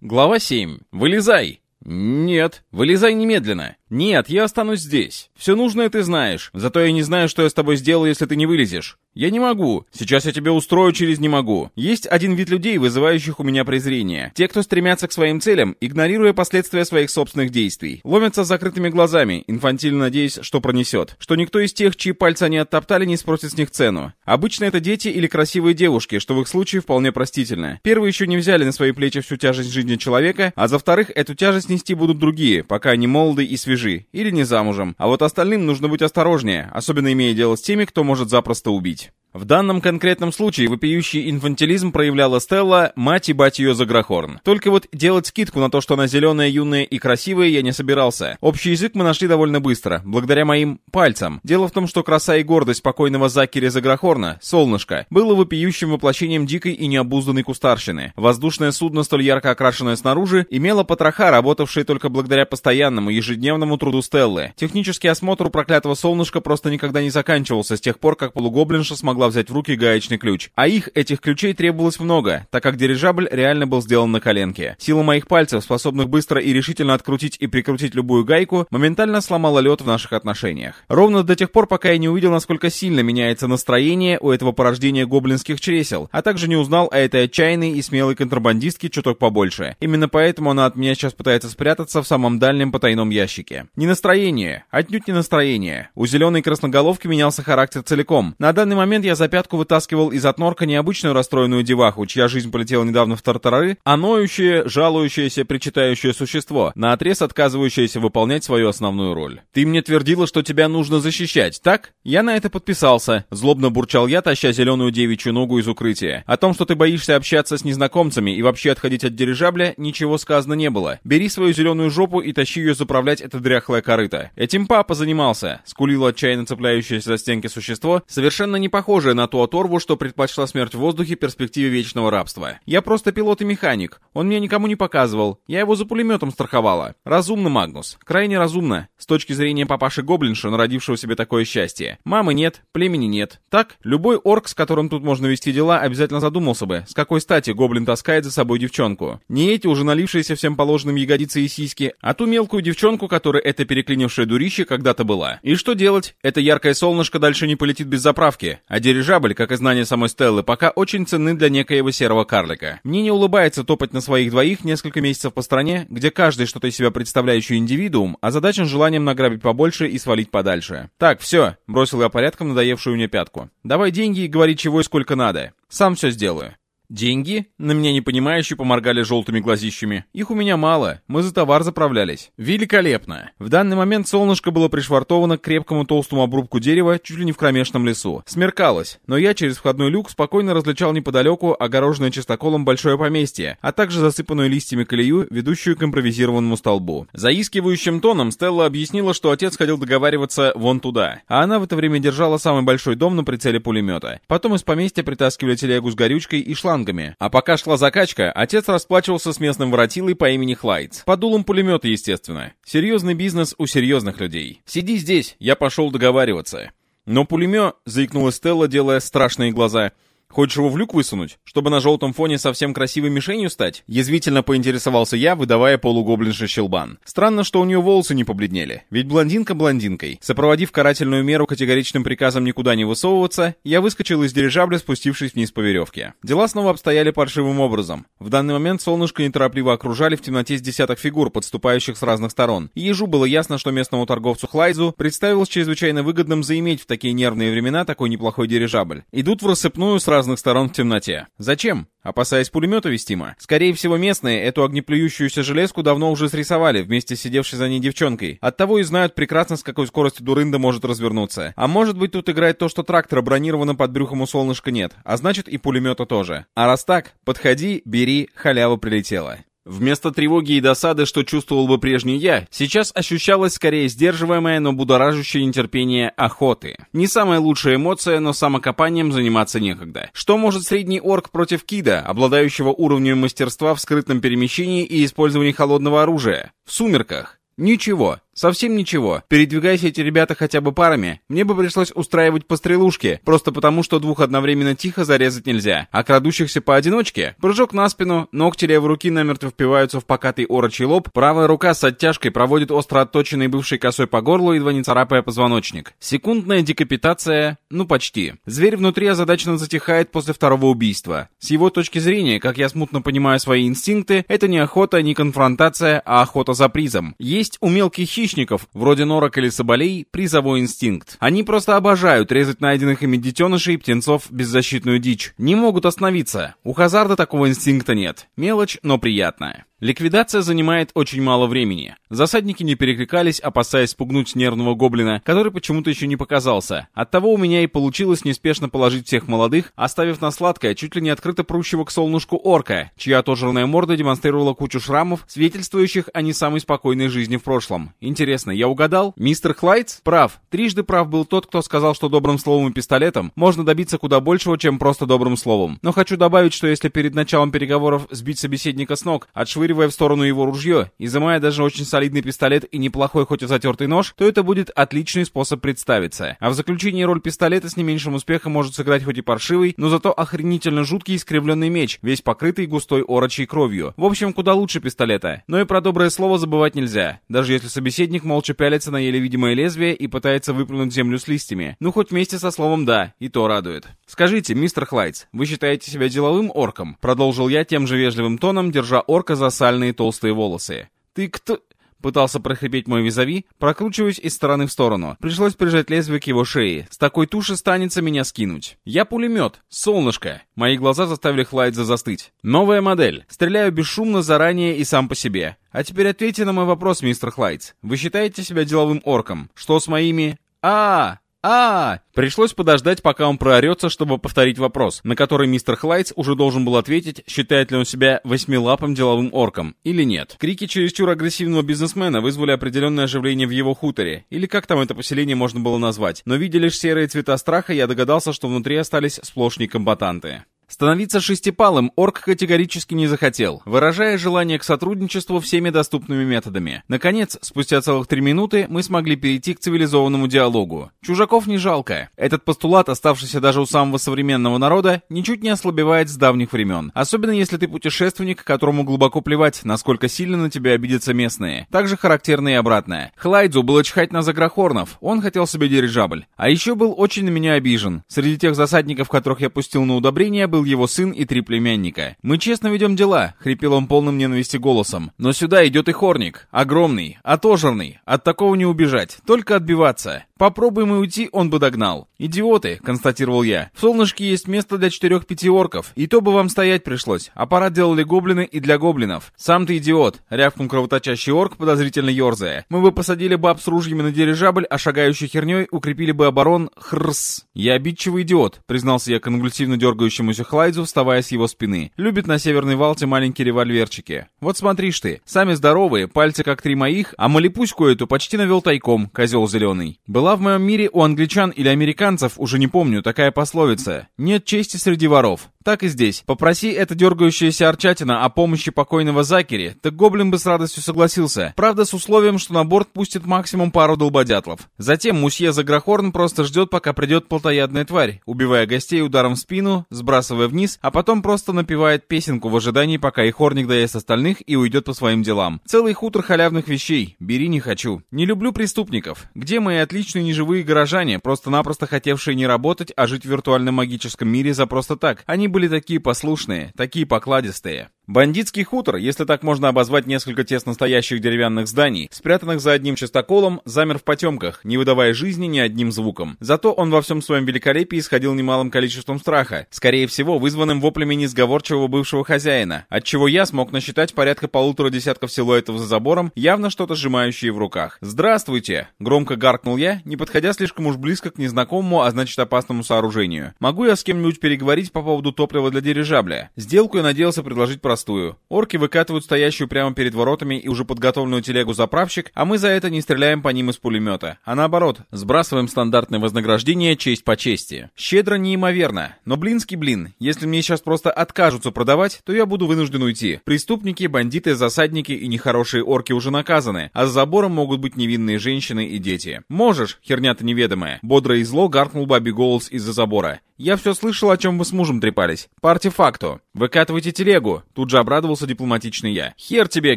Глава 7. Вылезай! «Нет, вылезай немедленно. Нет, я останусь здесь. Все нужное ты знаешь. Зато я не знаю, что я с тобой сделаю, если ты не вылезешь. Я не могу. Сейчас я тебе устрою через «не могу». Есть один вид людей, вызывающих у меня презрение. Те, кто стремятся к своим целям, игнорируя последствия своих собственных действий. Ломятся с закрытыми глазами, инфантильно надеясь, что пронесет. Что никто из тех, чьи пальцы они оттоптали, не спросит с них цену. Обычно это дети или красивые девушки, что в их случае вполне простительно. Первые еще не взяли на свои плечи всю тяжесть жизни человека, а за вторых эту тяжесть нести будут другие, пока они молоды и свежи, или не замужем. А вот остальным нужно быть осторожнее, особенно имея дело с теми, кто может запросто убить. В данном конкретном случае вопиющий инфантилизм проявляла Стелла, мать и бать ее за Грохорн. Только вот делать скидку на то, что она зеленая, юная и красивая, я не собирался. Общий язык мы нашли довольно быстро, благодаря моим пальцам. Дело в том, что краса и гордость покойного Закери Загрохорна, солнышко, было вопиющим воплощением дикой и необузданной кустарщины. Воздушное судно, столь ярко окрашенное снаружи, имело потроха, работавшие только благодаря постоянному, ежедневному труду Стеллы. Технический осмотр у проклятого солнышка просто никогда не заканчивался с тех пор, как полугоблинша смогла могла взять в руки гаечный ключ. А их, этих ключей, требовалось много, так как дирижабль реально был сделан на коленке. Сила моих пальцев, способных быстро и решительно открутить и прикрутить любую гайку, моментально сломала лед в наших отношениях. Ровно до тех пор, пока я не увидел, насколько сильно меняется настроение у этого порождения гоблинских чресел, а также не узнал о этой отчаянной и смелой контрабандистке чуток побольше. Именно поэтому она от меня сейчас пытается спрятаться в самом дальнем потайном ящике. Не настроение, отнюдь не настроение. У зеленой красноголовки менялся характер целиком. На данный момент я за пятку вытаскивал из отнорка необычную расстроенную деваху, чья жизнь полетела недавно в тартарары, а ноющее, жалующееся, причитающее существо, наотрез отказывающееся выполнять свою основную роль. «Ты мне твердила, что тебя нужно защищать, так? Я на это подписался», — злобно бурчал я, таща зеленую девичью ногу из укрытия. О том, что ты боишься общаться с незнакомцами и вообще отходить от дирижабля, ничего сказано не было. Бери свою зеленую жопу и тащи ее заправлять это дряхлое корыто. Этим папа занимался, скулило отчаянно цепляющееся за стенки существо, совершенно не похоже похожая на ту оторву, что предпочла смерть в воздухе перспективе вечного рабства. Я просто пилот и механик. Он мне никому не показывал. Я его за пулеметом страховала. Разумно, Магнус. Крайне разумно. С точки зрения папаши Гоблинша, народившего себе такое счастье. Мамы нет, племени нет. Так, любой орк, с которым тут можно вести дела, обязательно задумался бы, с какой стати Гоблин таскает за собой девчонку. Не эти уже налившиеся всем положенным ягодицы и сиськи, а ту мелкую девчонку, которая это переклинившее дурище когда-то была. И что делать? Это яркое солнышко дальше не полетит без заправки. А дирижабль, как и знание самой Стеллы, пока очень ценны для некоего серого карлика. Мне не улыбается топать на своих двоих несколько месяцев по стране, где каждый что-то из себя представляющий индивидуум озадачен желанием награбить побольше и свалить подальше. Так, все, бросил я порядком надоевшую мне пятку. Давай деньги и говори чего и сколько надо. Сам все сделаю. «Деньги?» На меня непонимающе поморгали желтыми глазищами. «Их у меня мало. Мы за товар заправлялись». «Великолепно!» В данный момент солнышко было пришвартовано к крепкому толстому обрубку дерева чуть ли не в кромешном лесу. Смеркалось, но я через входной люк спокойно различал неподалеку огороженное чистоколом большое поместье, а также засыпанную листьями колею, ведущую к импровизированному столбу. Заискивающим тоном Стелла объяснила, что отец хотел договариваться вон туда, а она в это время держала самый большой дом на прицеле пулемета. Потом из поместья притаскивали телегу с горючкой и шла флангами. А пока шла закачка, отец расплачивался с местным воротилой по имени Хлайдс. Под дулом пулемета, естественно. Серьезный бизнес у серьезных людей. «Сиди здесь, я пошел договариваться». Но пулемет, заикнула Стелла, делая страшные глаза — Хочешь его в люк высунуть, чтобы на желтом фоне совсем красивой мишенью стать? Язвительно поинтересовался я, выдавая полугоблинше щелбан. Странно, что у нее волосы не побледнели, ведь блондинка блондинкой. Сопроводив карательную меру категоричным приказом никуда не высовываться, я выскочил из дирижабля, спустившись вниз по веревке. Дела снова обстояли паршивым образом. В данный момент солнышко неторопливо окружали в темноте с десяток фигур, подступающих с разных сторон. И ежу было ясно, что местному торговцу Хлайзу представилось чрезвычайно выгодным заиметь в такие нервные времена такой неплохой дирижабль. Идут в рассыпную сразу разных сторон в темноте. Зачем? Опасаясь пулемета вестима? Скорее всего, местные эту огнеплюющуюся железку давно уже срисовали вместе с сидевшей за ней девчонкой. Оттого и знают прекрасно, с какой скоростью дурында может развернуться. А может быть, тут играет то, что трактора бронировано под брюхом у солнышка нет. А значит, и пулемета тоже. А раз так, подходи, бери, халява прилетела. Вместо тревоги и досады, что чувствовал бы прежний я, сейчас ощущалось скорее сдерживаемое, но будоражащее нетерпение охоты. Не самая лучшая эмоция, но самокопанием заниматься некогда. Что может средний орк против кида, обладающего уровнем мастерства в скрытном перемещении и использовании холодного оружия? В сумерках. Ничего. Совсем ничего. Передвигайся эти ребята хотя бы парами, мне бы пришлось устраивать пострелушки, просто потому, что двух одновременно тихо зарезать нельзя. А крадущихся поодиночке, прыжок на спину, ногти левой руки намертво впиваются в покатый орочий лоб, правая рука с оттяжкой проводит остро отточенной бывшей косой по горлу, едва не царапая позвоночник. Секундная декапитация, ну почти. Зверь внутри озадаченно затихает после второго убийства. С его точки зрения, как я смутно понимаю свои инстинкты, это не охота, не конфронтация, а охота за призом. Есть у мелких хищников, вроде норок или соболей, призовой инстинкт. Они просто обожают резать найденных ими детенышей и птенцов беззащитную дичь. Не могут остановиться. У Хазарда такого инстинкта нет. Мелочь, но приятная. Ликвидация занимает очень мало времени. Засадники не перекликались, опасаясь спугнуть нервного гоблина, который почему-то еще не показался. Оттого у меня и получилось неспешно положить всех молодых, оставив на сладкое, чуть ли не открыто прущего к солнышку орка, чья отожранная морда демонстрировала кучу шрамов, свидетельствующих о не самой спокойной жизни в прошлом. Интересно, я угадал? Мистер Хлайтс? Прав. Трижды прав был тот, кто сказал, что добрым словом и пистолетом можно добиться куда большего, чем просто добрым словом. Но хочу добавить, что если перед началом переговоров сбить собеседника с ног, отшвырить отшвыривая в сторону его ружье, изымая даже очень солидный пистолет и неплохой хоть и затертый нож, то это будет отличный способ представиться. А в заключении роль пистолета с не меньшим успехом может сыграть хоть и паршивый, но зато охренительно жуткий искривленный меч, весь покрытый густой орочей кровью. В общем, куда лучше пистолета. Но и про доброе слово забывать нельзя, даже если собеседник молча пялится на еле видимое лезвие и пытается выплюнуть землю с листьями. Ну, хоть вместе со словом «да», и то радует. «Скажите, мистер Хлайтс, вы считаете себя деловым орком?» Продолжил я тем же вежливым тоном, держа орка за сальные толстые волосы. «Ты кто...» Пытался прохрипеть мой визави, прокручиваясь из стороны в сторону. Пришлось прижать лезвие к его шее. С такой туши станется меня скинуть. Я пулемет. Солнышко. Мои глаза заставили Хлайдза застыть. Новая модель. Стреляю бесшумно заранее и сам по себе. А теперь ответьте на мой вопрос, мистер Хлайдз. Вы считаете себя деловым орком? Что с моими... а, -а, -а а, Пришлось подождать, пока он проорется, чтобы повторить вопрос, на который мистер Хлайтс уже должен был ответить, считает ли он себя восьмилапым деловым орком или нет. Крики чересчур агрессивного бизнесмена вызвали определенное оживление в его хуторе, или как там это поселение можно было назвать, но видя лишь серые цвета страха, я догадался, что внутри остались сплошь некомбатанты. Становиться шестипалым орк категорически не захотел, выражая желание к сотрудничеству всеми доступными методами. Наконец, спустя целых три минуты, мы смогли перейти к цивилизованному диалогу. Чужаков не жалко. Этот постулат, оставшийся даже у самого современного народа, ничуть не ослабевает с давних времен. Особенно если ты путешественник, которому глубоко плевать, насколько сильно на тебя обидятся местные. Также характерно и обратное. Хлайдзу было чхать на загрохорнов, он хотел себе дирижабль. А еще был очень на меня обижен. Среди тех засадников, которых я пустил на удобрение, был его сын и три племянника. «Мы честно ведем дела», — хрипел он полным ненависти голосом. «Но сюда идет и хорник. Огромный, отожерный. От такого не убежать, только отбиваться. Попробуем и уйти, он бы догнал. «Идиоты», — констатировал я. «В солнышке есть место для четырех-пяти орков, и то бы вам стоять пришлось. Аппарат делали гоблины и для гоблинов. Сам ты идиот», — рявкнул кровоточащий орк, подозрительно ерзая. «Мы бы посадили баб с ружьями на дирижабль, а шагающей херней укрепили бы оборон хрс». «Я обидчивый идиот», — признался я конвульсивно дергающемуся Хлайдзу, вставая с его спины. «Любит на Северной Валте маленькие револьверчики. Вот смотришь ты, сами здоровые, пальцы как три моих, а малипуську эту почти навел тайком, козел зеленый. Была была в моем мире у англичан или американцев, уже не помню, такая пословица. Нет чести среди воров. Так и здесь. Попроси эта дергающаяся арчатина о помощи покойного Закери, так Гоблин бы с радостью согласился. Правда, с условием, что на борт пустит максимум пару долбодятлов. Затем мусье Загрохорн просто ждет, пока придет плотоядная тварь, убивая гостей ударом в спину, сбрасывая вниз, а потом просто напевает песенку в ожидании, пока и Хорник доест остальных и уйдет по своим делам. Целый хутор халявных вещей. Бери не хочу. Не люблю преступников. Где мои отличные неживые горожане, просто-напросто хотевшие не работать, а жить в виртуальном магическом мире за просто так? Они были были такие послушные, такие покладистые. Бандитский хутор, если так можно обозвать несколько тесно стоящих деревянных зданий, спрятанных за одним частоколом, замер в потемках, не выдавая жизни ни одним звуком. Зато он во всем своем великолепии исходил немалым количеством страха, скорее всего вызванным воплями несговорчивого бывшего хозяина, отчего я смог насчитать порядка полутора десятков силуэтов за забором, явно что-то сжимающие в руках. «Здравствуйте!» — громко гаркнул я, не подходя слишком уж близко к незнакомому, а значит опасному сооружению. «Могу я с кем-нибудь переговорить по поводу топлива для дирижабля?» Сделку я надеялся предложить про простую. Орки выкатывают стоящую прямо перед воротами и уже подготовленную телегу заправщик, а мы за это не стреляем по ним из пулемета, а наоборот, сбрасываем стандартное вознаграждение честь по чести. Щедро неимоверно, но блинский блин, если мне сейчас просто откажутся продавать, то я буду вынужден уйти. Преступники, бандиты, засадники и нехорошие орки уже наказаны, а за забором могут быть невинные женщины и дети. Можешь, херня-то неведомая. Бодро и зло гаркнул бабий голос из-за забора. Я все слышал, о чем вы с мужем трепались. По артефакту. Выкатывайте телегу. Тут же обрадовался дипломатичный я. Хер тебе,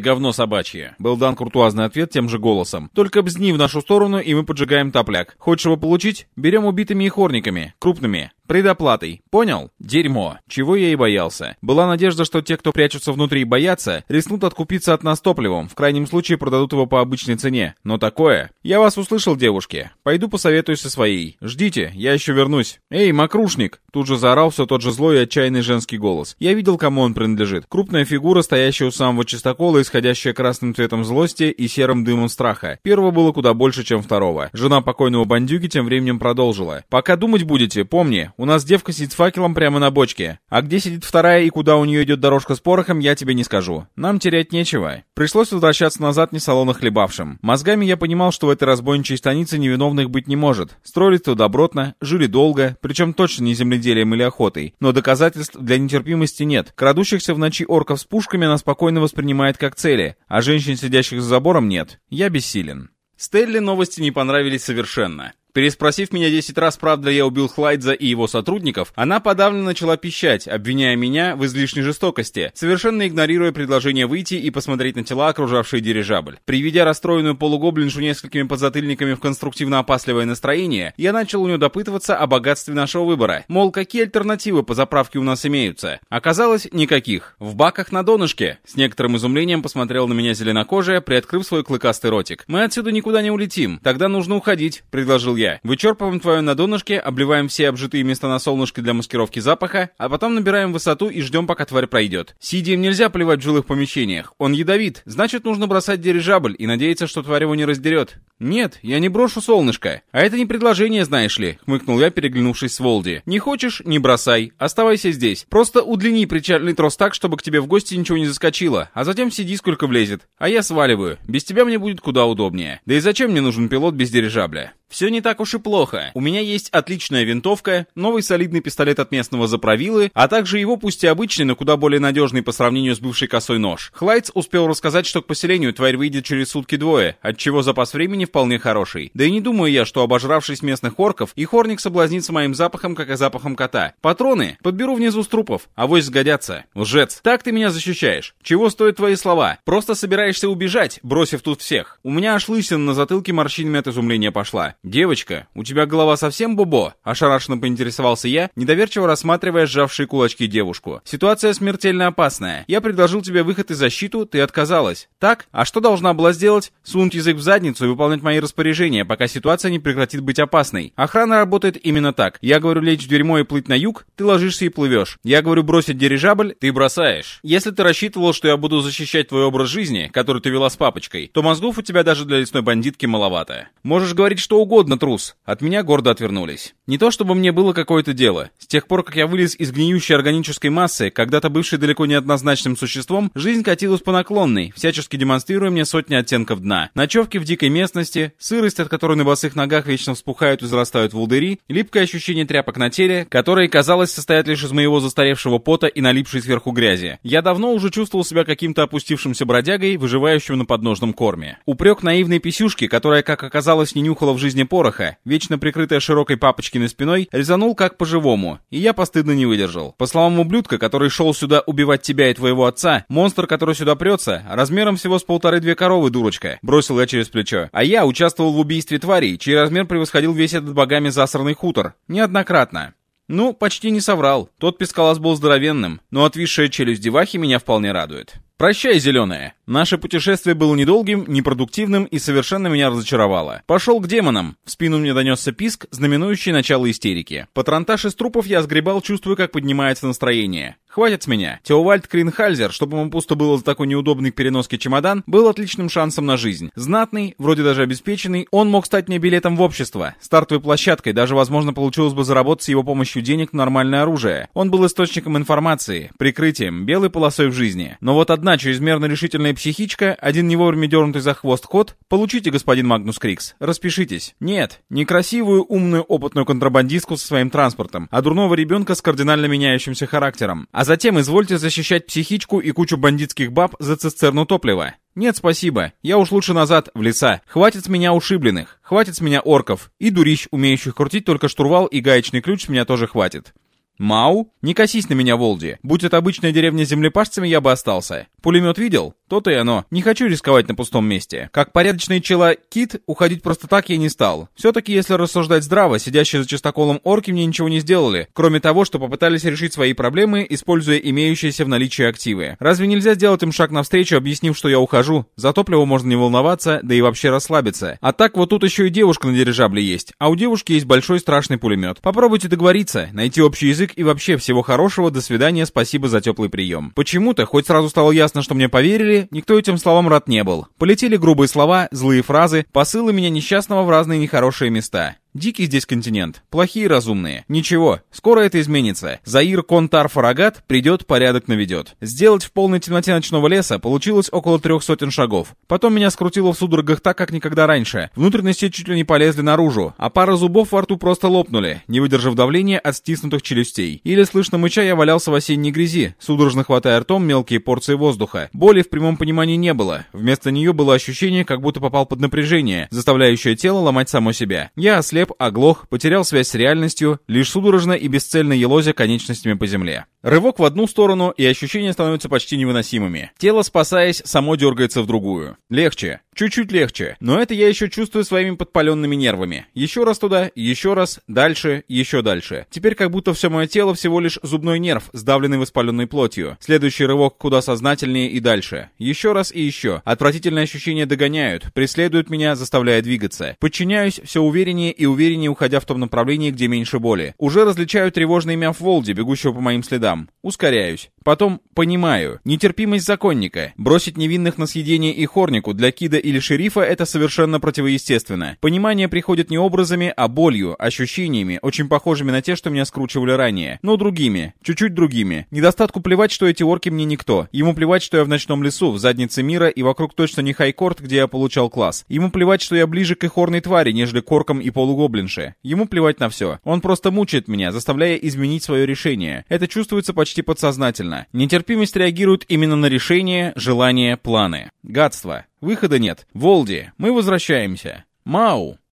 говно собачье. Был дан куртуазный ответ тем же голосом. Только бзни в нашу сторону, и мы поджигаем топляк. Хочешь его получить? Берем убитыми и хорниками. Крупными. Предоплатой. Понял? Дерьмо. Чего я и боялся. Была надежда, что те, кто прячутся внутри и боятся, рискнут откупиться от нас топливом. В крайнем случае продадут его по обычной цене. Но такое... Я вас услышал, девушки. Пойду посоветуюсь со своей. Ждите, я еще вернусь. Эй, макрушник! Тут же заорал все тот же злой и отчаянный женский голос. Я видел, кому он принадлежит. Крупная фигура, стоящая у самого чистокола, исходящая красным цветом злости и серым дымом страха. Первого было куда больше, чем второго. Жена покойного бандюги тем временем продолжила. «Пока думать будете, помни, у нас девка сидит с факелом прямо на бочке. А где сидит вторая и куда у нее идет дорожка с порохом, я тебе не скажу. Нам терять нечего». Пришлось возвращаться назад не салона хлебавшим. Мозгами я понимал, что в этой разбойничьей станице невиновных быть не может. Строились то добротно, жили долго, причем точно не земледелие земледелием или охотой, но доказательств для нетерпимости нет. Крадущихся в ночи орков с пушками она спокойно воспринимает как цели, а женщин, сидящих за забором, нет. Я бессилен. Стелле новости не понравились совершенно. Переспросив меня 10 раз, правда я убил Хлайдза и его сотрудников, она подавленно начала пищать, обвиняя меня в излишней жестокости, совершенно игнорируя предложение выйти и посмотреть на тела, окружавшие дирижабль. Приведя расстроенную полугоблиншу несколькими подзатыльниками в конструктивно-опасливое настроение, я начал у нее допытываться о богатстве нашего выбора. Мол, какие альтернативы по заправке у нас имеются? Оказалось, никаких. В баках на донышке. С некоторым изумлением посмотрел на меня зеленокожая, приоткрыв свой клыкастый ротик. Мы отсюда никуда не улетим. Тогда нужно уходить, предложил я я. Вычерпываем твое на донышке, обливаем все обжитые места на солнышке для маскировки запаха, а потом набираем высоту и ждем, пока тварь пройдет. Сидием нельзя плевать в жилых помещениях. Он ядовит. Значит, нужно бросать дирижабль и надеяться, что тварь его не раздерет. Нет, я не брошу солнышко. А это не предложение, знаешь ли, хмыкнул я, переглянувшись с Волди. Не хочешь? Не бросай. Оставайся здесь. Просто удлини причальный трос так, чтобы к тебе в гости ничего не заскочило, а затем сиди сколько влезет. А я сваливаю. Без тебя мне будет куда удобнее. Да и зачем мне нужен пилот без дирижабля? Все не так уж и плохо. У меня есть отличная винтовка, новый солидный пистолет от местного заправилы, а также его пусть и обычный, но куда более надежный по сравнению с бывшей косой нож. Хлайц успел рассказать, что к поселению тварь выйдет через сутки двое, отчего запас времени вполне хороший. Да и не думаю я, что обожравшись местных орков, и хорник соблазнится моим запахом, как и запахом кота. Патроны подберу внизу с трупов, а вось сгодятся. Лжец, так ты меня защищаешь. Чего стоят твои слова? Просто собираешься убежать, бросив тут всех. У меня аж лысина на затылке морщинами от изумления пошла. «Девочка, у тебя голова совсем бобо?» – ошарашенно поинтересовался я, недоверчиво рассматривая сжавшие кулачки девушку. «Ситуация смертельно опасная. Я предложил тебе выход и защиту, ты отказалась. Так? А что должна была сделать? Сунуть язык в задницу и выполнять мои распоряжения, пока ситуация не прекратит быть опасной. Охрана работает именно так. Я говорю лечь в дерьмо и плыть на юг, ты ложишься и плывешь. Я говорю бросить дирижабль, ты бросаешь. Если ты рассчитывал, что я буду защищать твой образ жизни, который ты вела с папочкой, то мозгов у тебя даже для лесной бандитки маловато. Можешь говорить что угодно, угодно, трус!» От меня гордо отвернулись. Не то чтобы мне было какое-то дело. С тех пор, как я вылез из гниющей органической массы, когда-то бывшей далеко не однозначным существом, жизнь катилась по наклонной, всячески демонстрируя мне сотни оттенков дна. Ночевки в дикой местности, сырость, от которой на босых ногах вечно вспухают и зарастают волдыри, липкое ощущение тряпок на теле, которые, казалось, состоят лишь из моего застаревшего пота и налипшей сверху грязи. Я давно уже чувствовал себя каким-то опустившимся бродягой, выживающим на подножном корме. Упрек наивной писюшки, которая, как оказалось, не нюхала в жизни жизни пороха, вечно прикрытая широкой папочкиной спиной, резанул как по-живому, и я постыдно не выдержал. По словам ублюдка, который шел сюда убивать тебя и твоего отца, монстр, который сюда прется, размером всего с полторы-две коровы, дурочка, бросил я через плечо. А я участвовал в убийстве тварей, чей размер превосходил весь этот богами засранный хутор. Неоднократно. Ну, почти не соврал. Тот пескалас был здоровенным, но отвисшая челюсть девахи меня вполне радует. «Прощай, зеленая!» Наше путешествие было недолгим, непродуктивным и совершенно меня разочаровало. Пошел к демонам. В спину мне донесся писк, знаменующий начало истерики. Патронтаж из трупов я сгребал, чувствуя, как поднимается настроение. Хватит с меня. Теовальд Кринхальзер, чтобы ему пусто было за такой неудобный к переноске чемодан, был отличным шансом на жизнь. Знатный, вроде даже обеспеченный, он мог стать мне билетом в общество, стартовой площадкой, даже, возможно, получилось бы заработать с его помощью денег на нормальное оружие. Он был источником информации, прикрытием, белой полосой в жизни. Но вот одна чрезмерно решительная психичка, один не вовремя дернутый за хвост кот, получите, господин Магнус Крикс, распишитесь. Нет, не красивую, умную, опытную контрабандистку со своим транспортом, а дурного ребенка с кардинально меняющимся характером. А затем извольте защищать психичку и кучу бандитских баб за цистерну топлива. Нет, спасибо. Я уж лучше назад, в леса. Хватит с меня ушибленных. Хватит с меня орков. И дурищ, умеющих крутить только штурвал и гаечный ключ с меня тоже хватит. Мау? Не косись на меня, Волди. Будь это обычная деревня с землепашцами, я бы остался. Пулемет видел? То-то и оно. Не хочу рисковать на пустом месте. Как порядочный чела Кит, уходить просто так я не стал. Все-таки, если рассуждать здраво, сидящие за чистоколом орки мне ничего не сделали, кроме того, что попытались решить свои проблемы, используя имеющиеся в наличии активы. Разве нельзя сделать им шаг навстречу, объяснив, что я ухожу? За топливо можно не волноваться, да и вообще расслабиться. А так вот тут еще и девушка на дирижабле есть, а у девушки есть большой страшный пулемет. Попробуйте договориться, найти общий язык и вообще всего хорошего, до свидания, спасибо за теплый прием. Почему-то, хоть сразу стало ясно, что мне поверили, никто этим словам рад не был. Полетели грубые слова, злые фразы, посылы меня несчастного в разные нехорошие места. Дикий здесь континент. Плохие разумные. Ничего, скоро это изменится. Заир Контар Фарагат придет, порядок наведет. Сделать в полной темноте ночного леса получилось около трех сотен шагов. Потом меня скрутило в судорогах так, как никогда раньше. Внутренности чуть ли не полезли наружу, а пара зубов во рту просто лопнули, не выдержав давления от стиснутых челюстей. Или слышно мыча я валялся в осенней грязи, судорожно хватая ртом мелкие порции воздуха. Боли в прямом понимании не было. Вместо нее было ощущение, как будто попал под напряжение, заставляющее тело ломать само себя. Я ослеп ослеп, оглох, потерял связь с реальностью, лишь судорожно и бесцельно елозя конечностями по земле. Рывок в одну сторону, и ощущения становятся почти невыносимыми. Тело, спасаясь, само дергается в другую. Легче. Чуть-чуть легче. Но это я еще чувствую своими подпаленными нервами. Еще раз туда, еще раз, дальше, еще дальше. Теперь как будто все мое тело всего лишь зубной нерв, сдавленный воспаленной плотью. Следующий рывок куда сознательнее и дальше. Еще раз и еще. Отвратительные ощущения догоняют, преследуют меня, заставляя двигаться. Подчиняюсь все увереннее и увереннее, уходя в том направлении, где меньше боли. Уже различаю тревожный мяв Волди, бегущего по моим следам дам. Ускоряюсь. Потом понимаю. Нетерпимость законника. Бросить невинных на съедение и хорнику для Кида или шерифа это совершенно противоестественно. Понимание приходит не образами, а болью, ощущениями, очень похожими на те, что меня скручивали ранее. Но другими. Чуть-чуть другими. Недостатку плевать, что эти орки мне никто. Ему плевать, что я в ночном лесу, в заднице мира и вокруг точно не хайкорт, где я получал класс. Ему плевать, что я ближе к ихорной твари, нежели к оркам и полугоблинше. Ему плевать на все. Он просто мучает меня, заставляя изменить свое решение. Это чувствует чувствуется почти подсознательно. Нетерпимость реагирует именно на решения, желания, планы. Гадство. Выхода нет. Волди, мы возвращаемся. Мау.